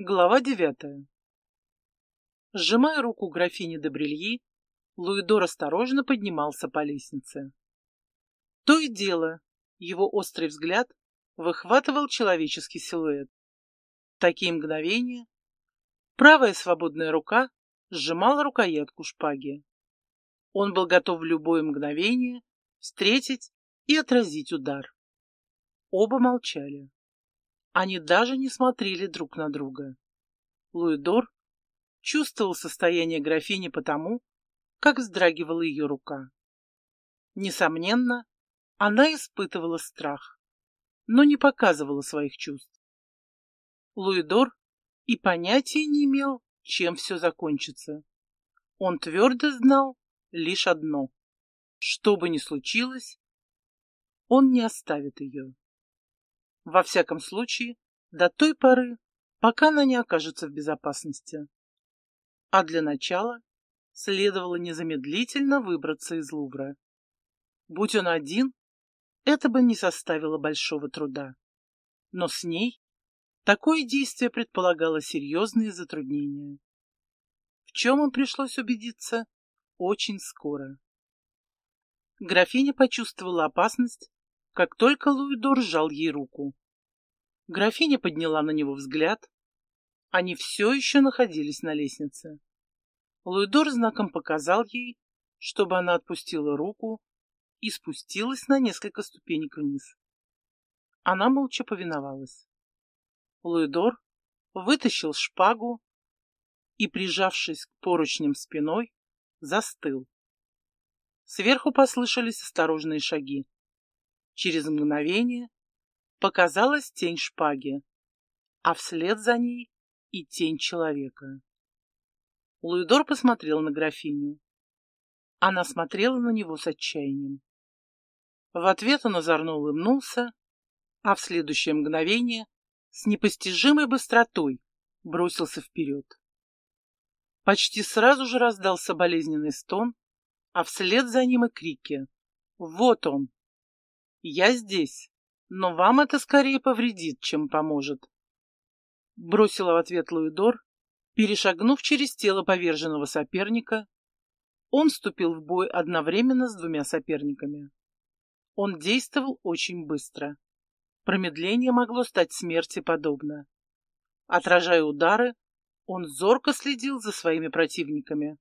Глава девятая. Сжимая руку графини де Брильи, Луидор осторожно поднимался по лестнице. То и дело, его острый взгляд выхватывал человеческий силуэт. В такие мгновения правая свободная рука сжимала рукоятку шпаги. Он был готов в любое мгновение встретить и отразить удар. Оба молчали. Они даже не смотрели друг на друга. Луидор чувствовал состояние графини потому, как вздрагивала ее рука. Несомненно, она испытывала страх, но не показывала своих чувств. Луидор и понятия не имел, чем все закончится. Он твердо знал лишь одно. Что бы ни случилось, он не оставит ее. Во всяком случае, до той поры, пока она не окажется в безопасности. А для начала следовало незамедлительно выбраться из Лувра. Будь он один, это бы не составило большого труда. Но с ней такое действие предполагало серьезные затруднения. В чем им пришлось убедиться очень скоро. Графиня почувствовала опасность как только Луидор сжал ей руку. Графиня подняла на него взгляд. Они все еще находились на лестнице. Луидор знаком показал ей, чтобы она отпустила руку и спустилась на несколько ступенек вниз. Она молча повиновалась. Луидор вытащил шпагу и, прижавшись к поручням спиной, застыл. Сверху послышались осторожные шаги. Через мгновение показалась тень шпаги, а вслед за ней и тень человека. Луидор посмотрел на графиню. Она смотрела на него с отчаянием. В ответ он озорно улыбнулся, а в следующее мгновение с непостижимой быстротой бросился вперед. Почти сразу же раздался болезненный стон, а вслед за ним и крики. «Вот он! Я здесь, но вам это скорее повредит, чем поможет. Бросила в ответ Луидор, перешагнув через тело поверженного соперника. Он вступил в бой одновременно с двумя соперниками. Он действовал очень быстро. Промедление могло стать смерти подобно. Отражая удары, он зорко следил за своими противниками.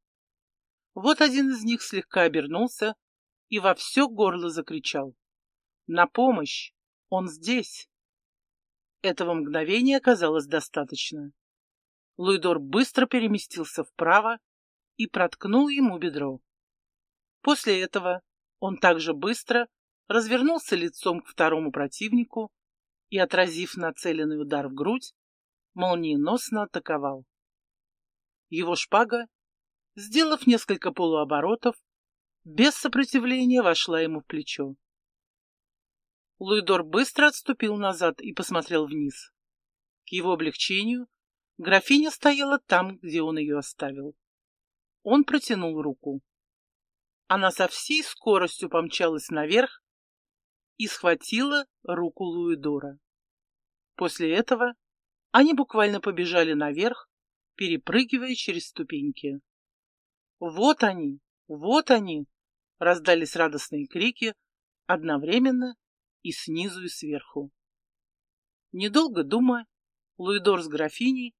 Вот один из них слегка обернулся и во все горло закричал. На помощь! Он здесь!» Этого мгновения оказалось достаточно. Луидор быстро переместился вправо и проткнул ему бедро. После этого он также быстро развернулся лицом к второму противнику и, отразив нацеленный удар в грудь, молниеносно атаковал. Его шпага, сделав несколько полуоборотов, без сопротивления вошла ему в плечо. Луидор быстро отступил назад и посмотрел вниз. К его облегчению графиня стояла там, где он ее оставил. Он протянул руку. Она со всей скоростью помчалась наверх и схватила руку Луидора. После этого они буквально побежали наверх, перепрыгивая через ступеньки. «Вот они! Вот они!» — раздались радостные крики, одновременно и снизу, и сверху. Недолго думая, Луидор с графиней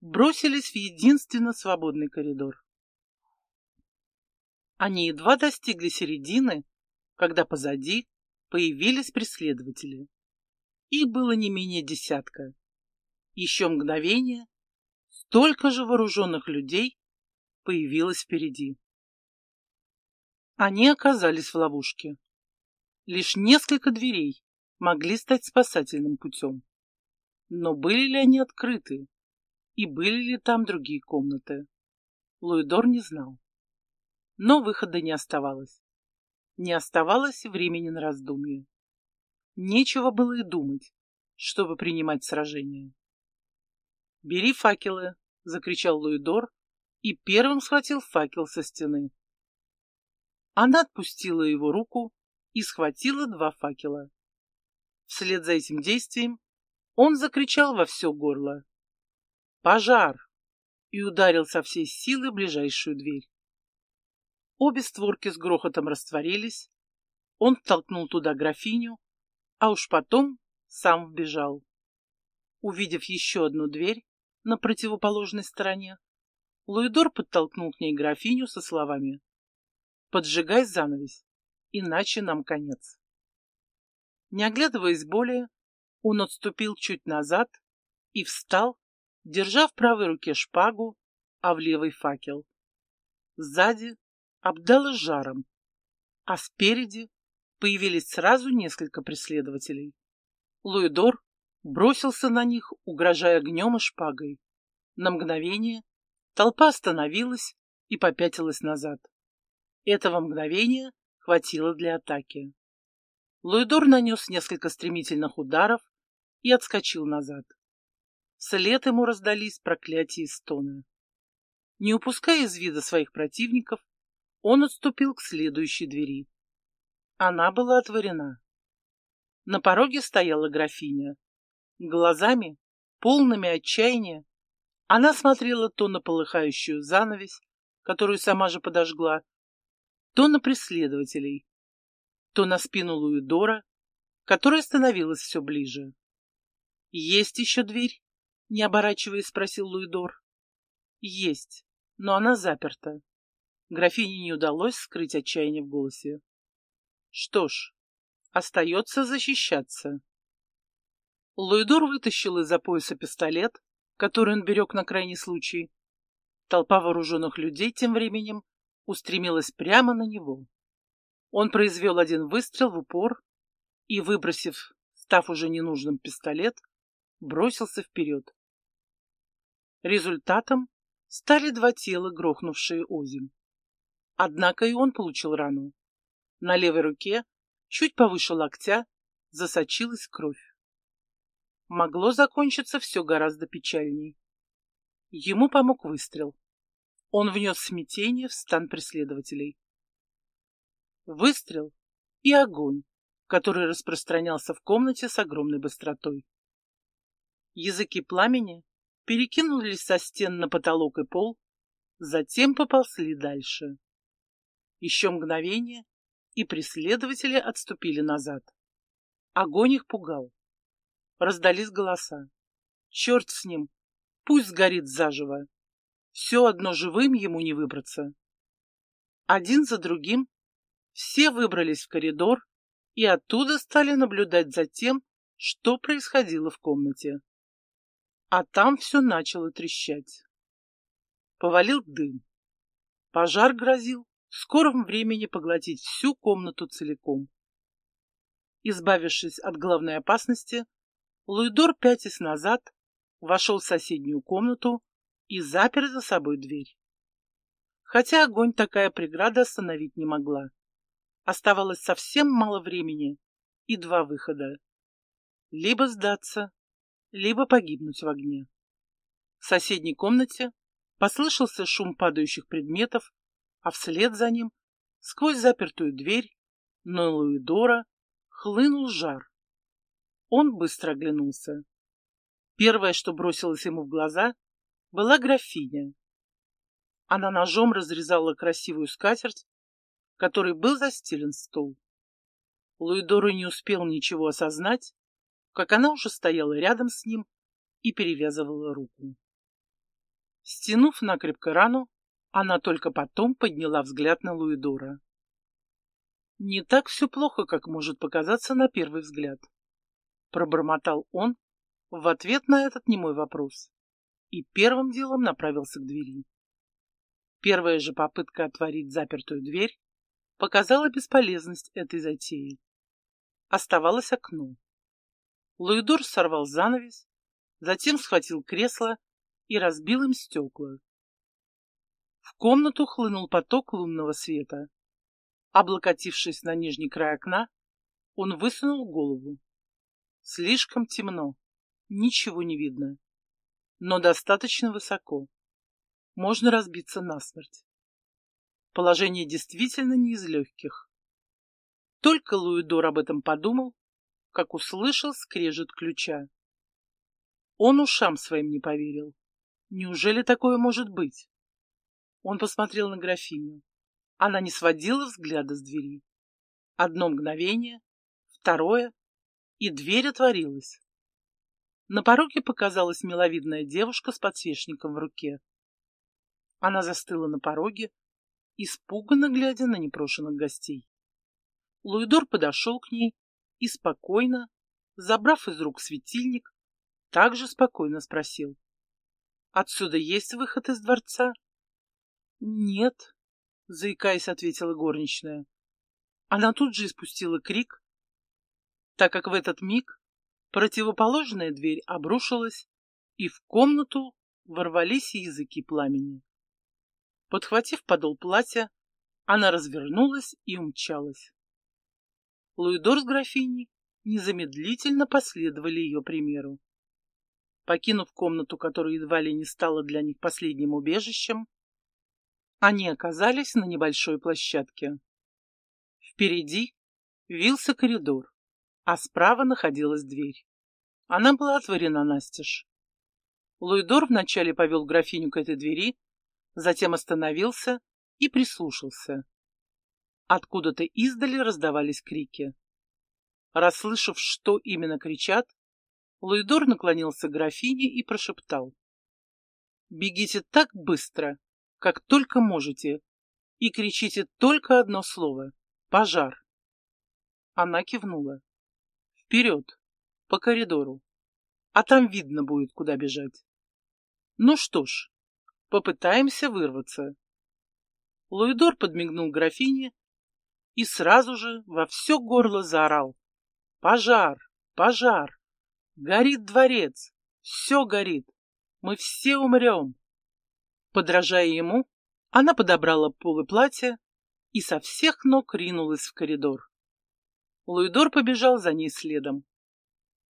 бросились в единственно свободный коридор. Они едва достигли середины, когда позади появились преследователи. Их было не менее десятка. Еще мгновение, столько же вооруженных людей появилось впереди. Они оказались в ловушке. Лишь несколько дверей могли стать спасательным путем. Но были ли они открыты? И были ли там другие комнаты? Луидор не знал. Но выхода не оставалось. Не оставалось времени на раздумье. Нечего было и думать, чтобы принимать сражение. «Бери факелы!» — закричал Луидор и первым схватил факел со стены. Она отпустила его руку и схватила два факела. Вслед за этим действием он закричал во все горло. «Пожар!» и ударил со всей силы ближайшую дверь. Обе створки с грохотом растворились, он толкнул туда графиню, а уж потом сам вбежал. Увидев еще одну дверь на противоположной стороне, Луидор подтолкнул к ней графиню со словами «Поджигай занавес, иначе нам конец». Не оглядываясь более, он отступил чуть назад и встал, держа в правой руке шпагу, а в левой факел. Сзади обдало жаром, а спереди появились сразу несколько преследователей. Луидор бросился на них, угрожая огнем и шпагой. На мгновение толпа остановилась и попятилась назад. Этого мгновения хватило для атаки. Луидор нанес несколько стремительных ударов и отскочил назад. Вслед ему раздались проклятия и стоны. Не упуская из вида своих противников, он отступил к следующей двери. Она была отворена. На пороге стояла графиня. Глазами, полными отчаяния, она смотрела то на полыхающую занавесь, которую сама же подожгла, то на преследователей, то на спину Луидора, которая становилась все ближе. «Есть еще дверь?» — не оборачиваясь, спросил Луидор. «Есть, но она заперта». Графине не удалось скрыть отчаяние в голосе. «Что ж, остается защищаться». Луидор вытащил из-за пояса пистолет, который он берег на крайний случай. Толпа вооруженных людей тем временем устремилась прямо на него. Он произвел один выстрел в упор и, выбросив, став уже ненужным пистолет, бросился вперед. Результатом стали два тела, грохнувшие озим. Однако и он получил рану. На левой руке, чуть повыше локтя, засочилась кровь. Могло закончиться все гораздо печальней. Ему помог выстрел. Он внес смятение в стан преследователей. Выстрел и огонь, который распространялся в комнате с огромной быстротой. Языки пламени перекинулись со стен на потолок и пол, затем поползли дальше. Еще мгновение, и преследователи отступили назад. Огонь их пугал. Раздались голоса. Черт с ним, пусть сгорит заживо. Все одно живым ему не выбраться. Один за другим все выбрались в коридор и оттуда стали наблюдать за тем, что происходило в комнате. А там все начало трещать. Повалил дым. Пожар грозил в скором времени поглотить всю комнату целиком. Избавившись от главной опасности, Луидор, пятясь назад, вошел в соседнюю комнату и запер за собой дверь. Хотя огонь такая преграда остановить не могла. Оставалось совсем мало времени и два выхода. Либо сдаться, либо погибнуть в огне. В соседней комнате послышался шум падающих предметов, а вслед за ним, сквозь запертую дверь, на Луидора хлынул жар. Он быстро оглянулся. Первое, что бросилось ему в глаза, была графиня. Она ножом разрезала красивую скатерть, которой был застелен стол. Луидору не успел ничего осознать, как она уже стояла рядом с ним и перевязывала руку. Стянув накрепко рану, она только потом подняла взгляд на Луидора. «Не так все плохо, как может показаться на первый взгляд», — пробормотал он в ответ на этот немой вопрос и первым делом направился к двери. Первая же попытка отворить запертую дверь показала бесполезность этой затеи. Оставалось окно. Луидор сорвал занавес, затем схватил кресло и разбил им стекла. В комнату хлынул поток лунного света. Облокотившись на нижний край окна, он высунул голову. Слишком темно, ничего не видно, но достаточно высоко. Можно разбиться насмерть. Положение действительно не из легких. Только Луидор об этом подумал, как услышал скрежет ключа. Он ушам своим не поверил. Неужели такое может быть? Он посмотрел на графиню. Она не сводила взгляда с двери. Одно мгновение, второе, и дверь отворилась. На пороге показалась миловидная девушка с подсвечником в руке. Она застыла на пороге, испуганно глядя на непрошенных гостей. Луидор подошел к ней и спокойно, забрав из рук светильник, также спокойно спросил. «Отсюда есть выход из дворца?» «Нет», — заикаясь, ответила горничная. Она тут же испустила крик, так как в этот миг противоположная дверь обрушилась, и в комнату ворвались языки пламени. Подхватив подол платья, она развернулась и умчалась. Луидор с графиней незамедлительно последовали ее примеру. Покинув комнату, которая едва ли не стала для них последним убежищем, они оказались на небольшой площадке. Впереди вился коридор, а справа находилась дверь. Она была отворена настежь. Луидор вначале повел графиню к этой двери, затем остановился и прислушался. Откуда-то издали раздавались крики. Расслышав, что именно кричат, Луидор наклонился к графине и прошептал. «Бегите так быстро, как только можете, и кричите только одно слово — пожар». Она кивнула. «Вперед, по коридору, а там видно будет, куда бежать». «Ну что ж, попытаемся вырваться». Луидор подмигнул графине и сразу же во все горло заорал. «Пожар! Пожар! Горит дворец! Все горит! Мы все умрем!» Подражая ему, она подобрала полы платья и со всех ног ринулась в коридор. Луидор побежал за ней следом.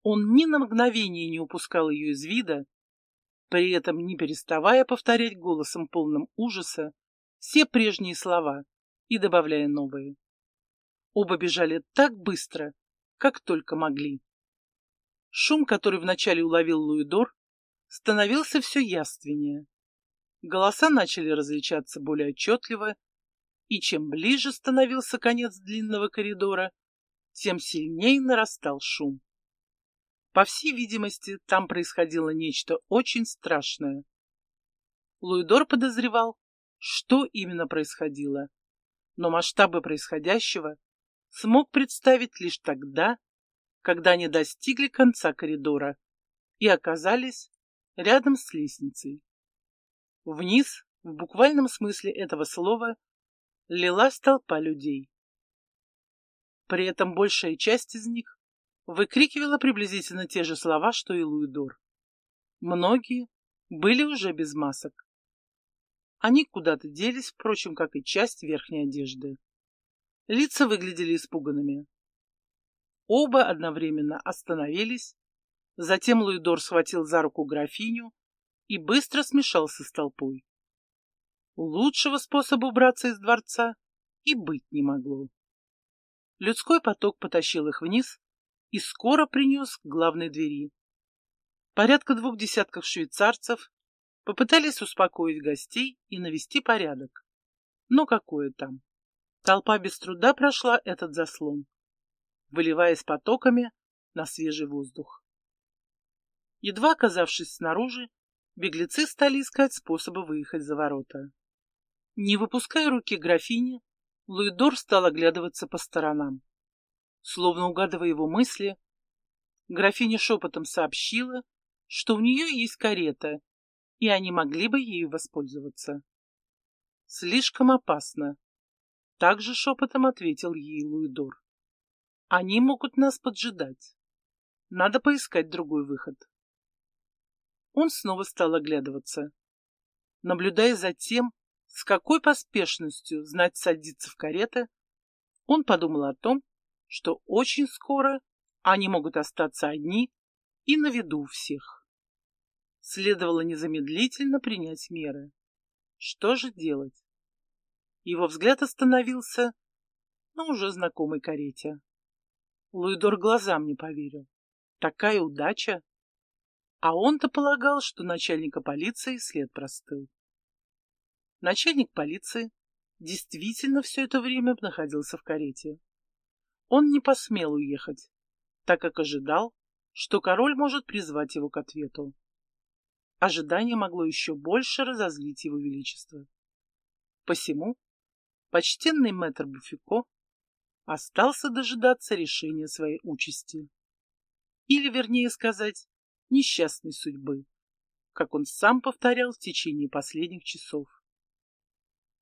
Он ни на мгновение не упускал ее из вида, при этом не переставая повторять голосом полным ужаса все прежние слова и добавляя новые. Оба бежали так быстро, как только могли. Шум, который вначале уловил Луидор, становился все яственнее. Голоса начали различаться более отчетливо, и чем ближе становился конец длинного коридора, тем сильнее нарастал шум. По всей видимости, там происходило нечто очень страшное. Луидор подозревал, что именно происходило, но масштабы происходящего смог представить лишь тогда, когда они достигли конца коридора и оказались рядом с лестницей. Вниз, в буквальном смысле этого слова, лилась толпа людей. При этом большая часть из них выкрикивала приблизительно те же слова, что и Луидор. Многие были уже без масок. Они куда-то делись, впрочем, как и часть верхней одежды. Лица выглядели испуганными. Оба одновременно остановились, затем Луидор схватил за руку графиню и быстро смешался с толпой. Лучшего способа убраться из дворца и быть не могло. Людской поток потащил их вниз и скоро принес к главной двери. Порядка двух десятков швейцарцев попытались успокоить гостей и навести порядок. Но какое там? Толпа без труда прошла этот заслон, выливаясь потоками на свежий воздух. Едва оказавшись снаружи, беглецы стали искать способы выехать за ворота. Не выпуская руки графини, Луидор стал оглядываться по сторонам. Словно угадывая его мысли, графиня шепотом сообщила, что у нее есть карета, и они могли бы ею воспользоваться. Слишком опасно, также шепотом ответил ей Луидор. Они могут нас поджидать. Надо поискать другой выход. Он снова стал оглядываться. Наблюдая за тем, с какой поспешностью знать садиться в кареты, он подумал о том, что очень скоро они могут остаться одни и на виду всех. Следовало незамедлительно принять меры. Что же делать? Его взгляд остановился на уже знакомой карете. Луидор глазам не поверил. Такая удача! А он-то полагал, что начальника полиции след простыл. Начальник полиции действительно все это время находился в карете. Он не посмел уехать, так как ожидал, что король может призвать его к ответу. Ожидание могло еще больше разозлить его величество. Посему почтенный мэтр Буфико остался дожидаться решения своей участи. Или, вернее сказать, несчастной судьбы, как он сам повторял в течение последних часов.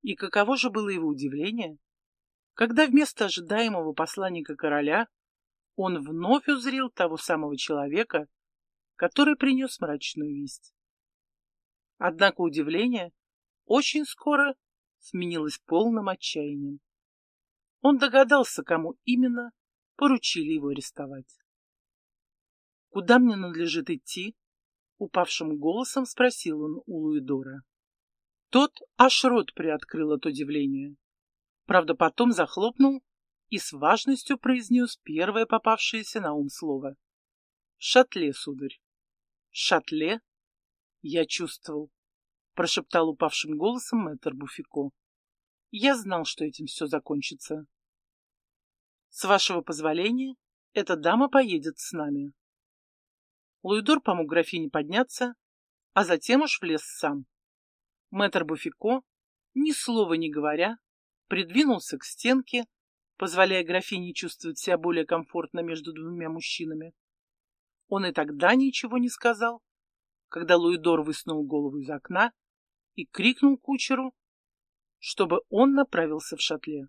И каково же было его удивление, когда вместо ожидаемого посланника короля он вновь узрел того самого человека, который принес мрачную весть. Однако удивление очень скоро сменилось полным отчаянием. Он догадался, кому именно поручили его арестовать. «Куда мне надлежит идти?» — упавшим голосом спросил он у Луидора. Тот аж рот приоткрыл от удивления. Правда, потом захлопнул и с важностью произнес первое попавшееся на ум слово. «Шатле, сударь». «Шатле?» Я чувствовал, прошептал упавшим голосом мэтр Буфико. Я знал, что этим все закончится. С вашего позволения, эта дама поедет с нами. Луидор помог графине подняться, а затем уж влез сам. Мэтр Буфико, ни слова не говоря, придвинулся к стенке, позволяя графине чувствовать себя более комфортно между двумя мужчинами. Он и тогда ничего не сказал, когда Луидор высунул голову из окна и крикнул кучеру, чтобы он направился в шатле.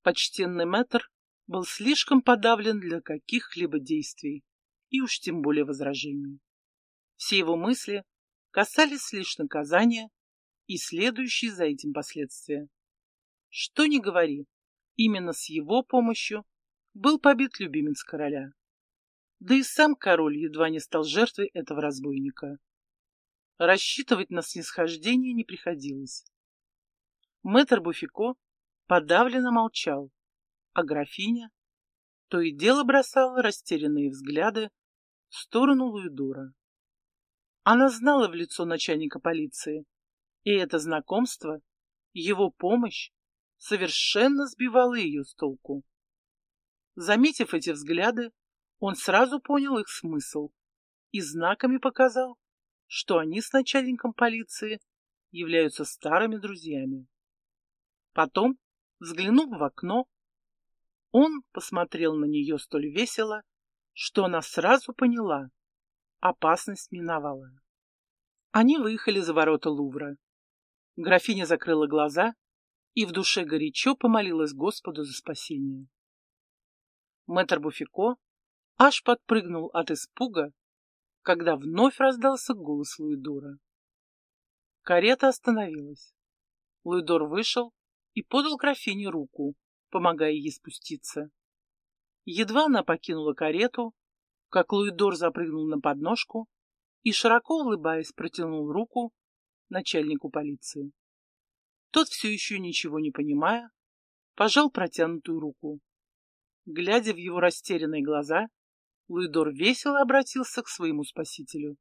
Почтенный мэтр был слишком подавлен для каких-либо действий, и уж тем более возражений. Все его мысли касались лишь наказания и следующие за этим последствия. Что ни говори, именно с его помощью был побит любимец короля. Да и сам король едва не стал жертвой этого разбойника. Рассчитывать на снисхождение не приходилось. Мэтр Буфико подавленно молчал, а графиня то и дело бросала растерянные взгляды в сторону Луидора. Она знала в лицо начальника полиции, и это знакомство, его помощь, совершенно сбивало ее с толку. Заметив эти взгляды, он сразу понял их смысл и знаками показал, что они с начальником полиции являются старыми друзьями. Потом, взглянув в окно, он посмотрел на нее столь весело, что она сразу поняла — опасность миновала. Они выехали за ворота Лувра. Графиня закрыла глаза и в душе горячо помолилась Господу за спасение. Мэтр Буфико аж подпрыгнул от испуга, когда вновь раздался голос Луидора. Карета остановилась. Луидор вышел и подал графине руку, помогая ей спуститься. Едва она покинула карету, как Луидор запрыгнул на подножку и, широко улыбаясь, протянул руку начальнику полиции. Тот, все еще ничего не понимая, пожал протянутую руку. Глядя в его растерянные глаза, Луидор весело обратился к своему спасителю.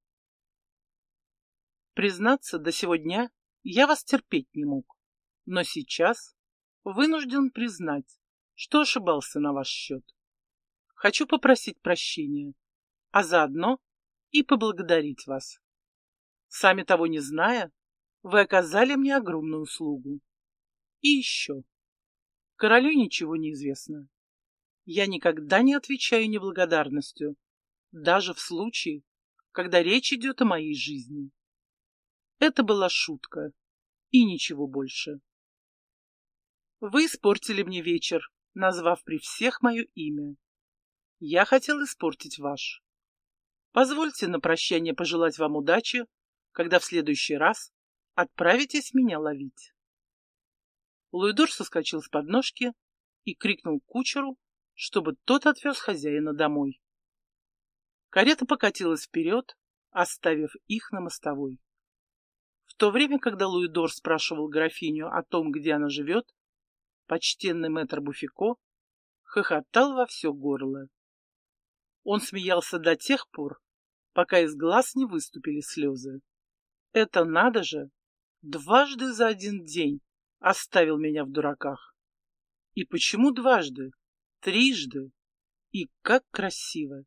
Признаться, до сего дня я вас терпеть не мог, но сейчас вынужден признать, что ошибался на ваш счет. Хочу попросить прощения, а заодно и поблагодарить вас. Сами того не зная, вы оказали мне огромную услугу. И еще. Королю ничего не известно. Я никогда не отвечаю неблагодарностью, даже в случае, когда речь идет о моей жизни. Это была шутка и ничего больше. Вы испортили мне вечер, назвав при всех мое имя. Я хотел испортить ваш. Позвольте на прощание пожелать вам удачи, когда в следующий раз отправитесь меня ловить. Луидор соскочил с подножки и крикнул кучеру, чтобы тот отвез хозяина домой. Карета покатилась вперед, оставив их на мостовой. В то время, когда Луидор спрашивал графиню о том, где она живет, почтенный мэтр Буфико хохотал во все горло. Он смеялся до тех пор, пока из глаз не выступили слезы. Это надо же! Дважды за один день оставил меня в дураках. И почему дважды? Трижды? И как красиво!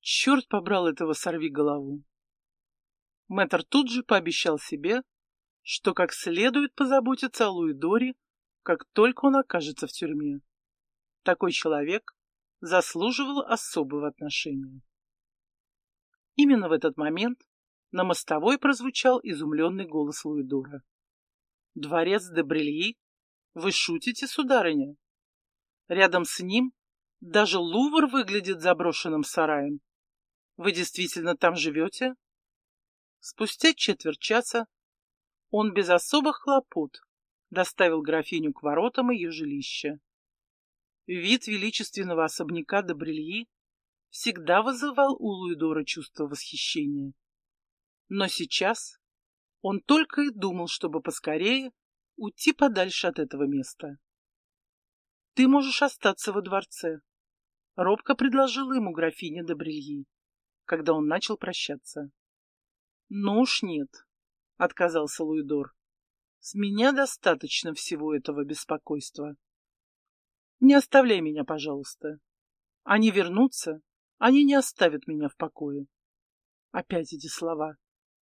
Черт побрал этого сорви голову! Мэтр тут же пообещал себе, что как следует позаботиться о Луидоре, как только он окажется в тюрьме. Такой человек заслуживал особого отношения. Именно в этот момент на мостовой прозвучал изумленный голос Луидора. «Дворец де Брильи? Вы шутите, сударыня? Рядом с ним даже Лувр выглядит заброшенным сараем. Вы действительно там живете?» Спустя четверть часа он без особых хлопот доставил графиню к воротам ее жилища. Вид величественного особняка Добрильи всегда вызывал у Луидора чувство восхищения. Но сейчас он только и думал, чтобы поскорее уйти подальше от этого места. «Ты можешь остаться во дворце», — робко предложила ему графиня Добрильи, когда он начал прощаться. «Ну уж нет», — отказался Луидор. «С меня достаточно всего этого беспокойства. Не оставляй меня, пожалуйста. Они вернутся, они не оставят меня в покое». Опять эти слова.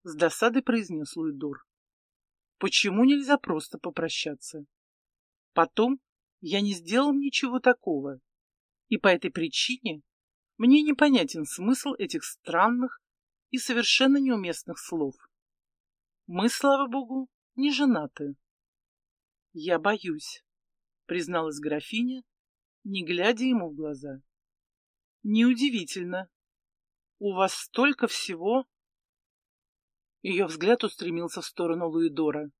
С досадой произнес Луидор. «Почему нельзя просто попрощаться? Потом я не сделал ничего такого, и по этой причине мне непонятен смысл этих странных и совершенно неуместных слов. Мы, слава богу, не женаты. Я боюсь, призналась графиня, не глядя ему в глаза. Неудивительно. У вас столько всего. Ее взгляд устремился в сторону Луидора.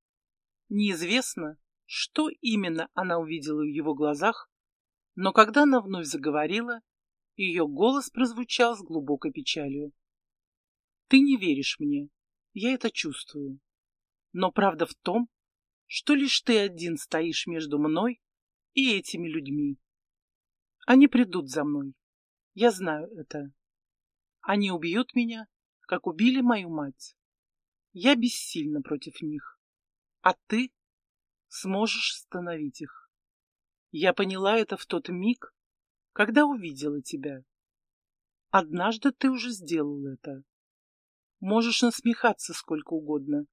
Неизвестно, что именно она увидела в его глазах, но когда она вновь заговорила, ее голос прозвучал с глубокой печалью. Ты не веришь мне, я это чувствую. Но правда в том, что лишь ты один стоишь между мной и этими людьми. Они придут за мной. Я знаю это. Они убьют меня, как убили мою мать. Я бессильна против них. А ты сможешь остановить их. Я поняла это в тот миг, когда увидела тебя. Однажды ты уже сделал это. Можешь насмехаться сколько угодно.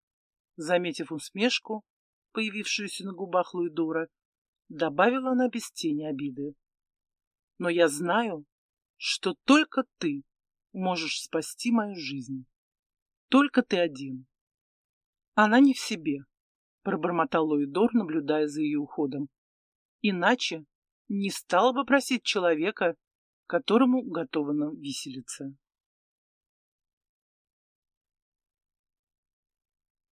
Заметив усмешку, появившуюся на губах Луидора, добавила она без тени обиды. Но я знаю, что только ты можешь спасти мою жизнь. Только ты один. Она не в себе, пробормотал Луидор, наблюдая за ее уходом. Иначе не стала бы просить человека, которому готова виселица.